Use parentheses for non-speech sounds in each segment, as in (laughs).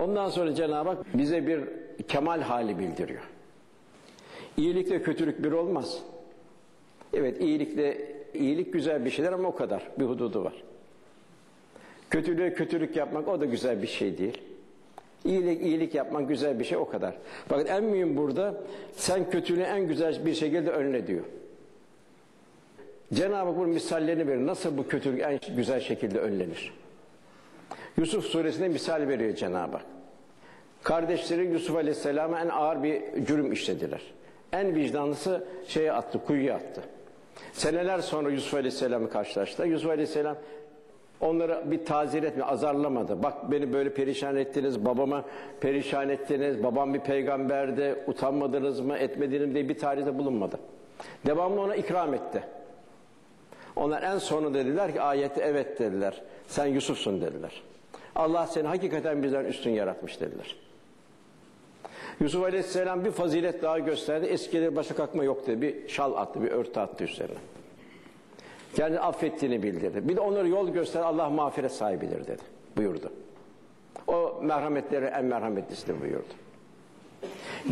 Ondan sonra Cenab-ı Hak bize bir kemal hali bildiriyor. İyilikle kötülük bir olmaz. Evet iyilikle iyilik güzel bir şeyler ama o kadar bir hududu var. Kötülüğe kötülük yapmak o da güzel bir şey değil. İyilik iyilik yapmak güzel bir şey o kadar. Fakat en mühim burada sen kötülüğü en güzel bir şekilde önle diyor. Cenab-ı Hak bunun misallerini verir. Nasıl bu kötülük en güzel şekilde önlenir? Yusuf suresinde misal veriyor Cenab-ı Hak. Kardeşleri Yusuf Aleyhisselam'a en ağır bir cürüm işlediler. En vicdanlısı şeye attı, kuyuya attı. Seneler sonra Yusuf Aleyhisselam'ı karşılaştılar. Yusuf Aleyhisselam onları bir tazir etme, azarlamadı. Bak beni böyle perişan ettiniz, babama perişan ettiniz, babam bir peygamberdi, utanmadınız mı, etmediniz diye bir tarihte bulunmadı. Devamlı ona ikram etti. Onlar en sonu dediler ki ayette evet dediler. Sen Yusuf'sun dediler. Allah seni hakikaten bizden üstün yaratmış dediler. Yusuf Aleyhisselam bir fazilet daha gösterdi. Eskileri başa kalkma yok dedi. Bir şal attı, bir örtü attı üzerine. Kendi affettiğini bildirdi. Bir de onları yol göster Allah mağfiret sahibidir dedi. Buyurdu. O merhametleri en merhametlisidir buyurdu.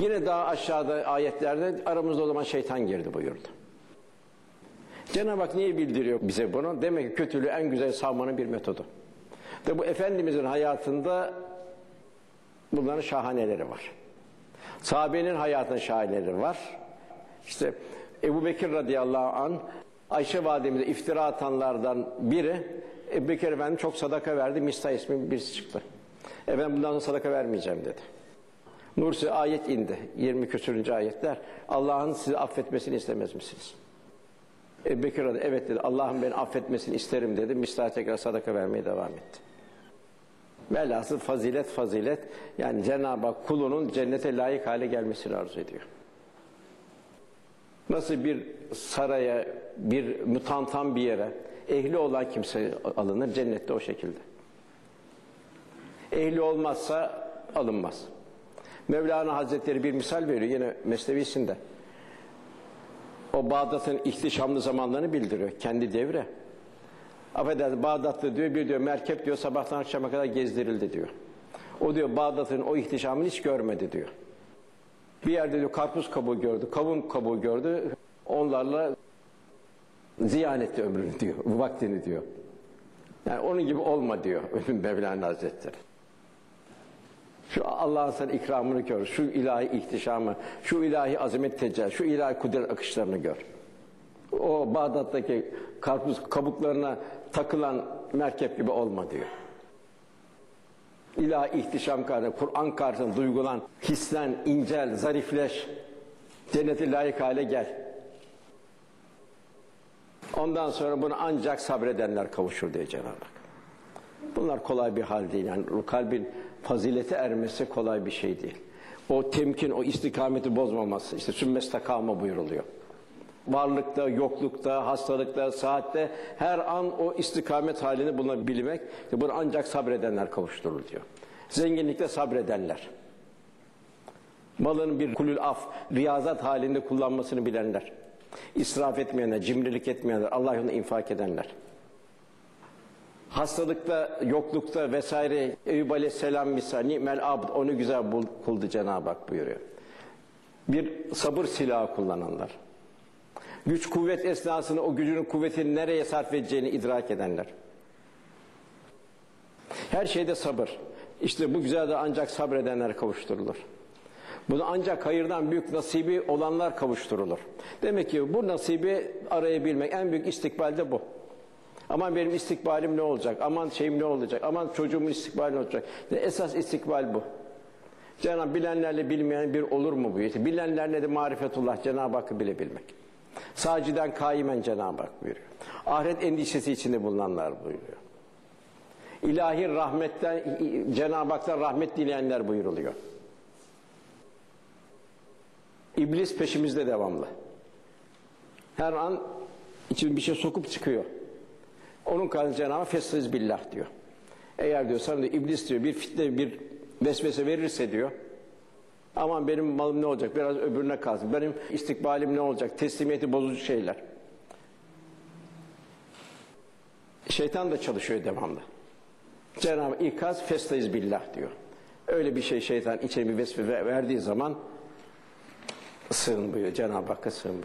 Yine daha aşağıda ayetlerde aramızda o zaman şeytan girdi buyurdu. Cenab-ı Hak niye bildiriyor bize bunu? Demek ki kötülüğü en güzel savmanın bir metodu. Ve bu Efendimizin hayatında bunların şahaneleri var. Sahabenin hayatında şahaneleri var. İşte Ebu Bekir radıyallahu an Ayşe validemize iftira atanlardan biri Ebu Bekir Efendi çok sadaka verdi. Mista ismi birisi çıktı. E ben bundan sonra sadaka vermeyeceğim dedi. Nursi ayet indi. 20 küsürüncü ayetler. Allah'ın sizi affetmesini istemez misiniz? Ebu Bekir radıyallahu evet dedi. Allah'ın beni affetmesini isterim dedi. Mista tekrar sadaka vermeye devam etti. Velhasıl fazilet fazilet yani Cenab-ı Hak kulunun cennete layık hale gelmesini arzu ediyor. Nasıl bir saraya, bir mutantan bir yere ehli olan kimse alınır cennette o şekilde. Ehli olmazsa alınmaz. Mevlana Hazretleri bir misal veriyor yine Mesnevisinde. O Bağdat'ın ihtişamlı zamanlarını bildiriyor kendi devre. Affedersin Bağdat'ta diyor bir diyor merkep diyor sabahtan akşama kadar gezdirildi diyor. O diyor Bağdat'ın o ihtişamını hiç görmedi diyor. Bir yerde diyor karpuz kabuğu gördü, kavun kabuğu gördü. Onlarla ziyan etti ömrünü diyor, vaktini diyor. Yani onun gibi olma diyor (laughs) Mevlana Hazretleri. Şu Allah'ın sana ikramını gör, şu ilahi ihtişamı, şu ilahi azamet tecelli, şu ilahi kudret akışlarını gör. O Bağdat'taki karpuz kabuklarına takılan merkep gibi olma diyor. İlahi ihtişam karşısında, Kur'an karşısında duygulan, hislen, incel, zarifleş, cennete layık hale gel. Ondan sonra bunu ancak sabredenler kavuşur diye Cenab-ı Hak. Bunlar kolay bir hal değil. Yani kalbin fazilete ermesi kolay bir şey değil. O temkin, o istikameti bozmaması, işte sümmestakama buyuruluyor. Varlıkta, yoklukta, hastalıkta, saatte her an o istikamet halini bulunabilmek, bunu ancak sabredenler kavuşturur diyor. Zenginlikte sabredenler. Malın bir kulül af, riyazat halinde kullanmasını bilenler. İsraf etmeyenler, cimrilik etmeyenler, Allah yolunda infak edenler. Hastalıkta, yoklukta vesaire Eyüp Aleyhisselam misal, ni'mel abd, onu güzel kuldu Cenab-ı Hak buyuruyor. Bir sabır silahı kullananlar. Güç kuvvet esnasında o gücünün kuvvetini nereye sarf edeceğini idrak edenler. Her şeyde sabır. İşte bu güzel de ancak sabredenler kavuşturulur. Bunu ancak hayırdan büyük nasibi olanlar kavuşturulur. Demek ki bu nasibi arayabilmek en büyük istikbalde bu. Aman benim istikbalim ne olacak? Aman şeyim ne olacak? Aman çocuğumun istikbali ne olacak? Esas istikbal bu. Cenab-ı bilenlerle bilmeyen bir olur mu bu? İşte bilenlerle de marifetullah Cenab-ı Hakk'ı bilebilmek. Saciden kaimen Cenab-ı Hak buyuruyor. Ahiret endişesi içinde bulunanlar buyuruyor. İlahi rahmetten, Cenab-ı Hak'tan rahmet dileyenler buyuruluyor. İblis peşimizde devamlı. Her an için bir şey sokup çıkıyor. Onun karşısında Cenab-ı Hak fesiz billah diyor. Eğer diyor sana diyor, iblis diyor bir fitne bir vesvese verirse diyor aman benim malım ne olacak biraz öbürüne kalsın benim istikbalim ne olacak teslimiyeti bozucu şeyler. Şeytan da çalışıyor devamlı. Cenab-ı ikaz festayız billah diyor. Öyle bir şey şeytan içeri bir vesvese verdiği zaman sığın. Cenab-ı Hakk'a sığın.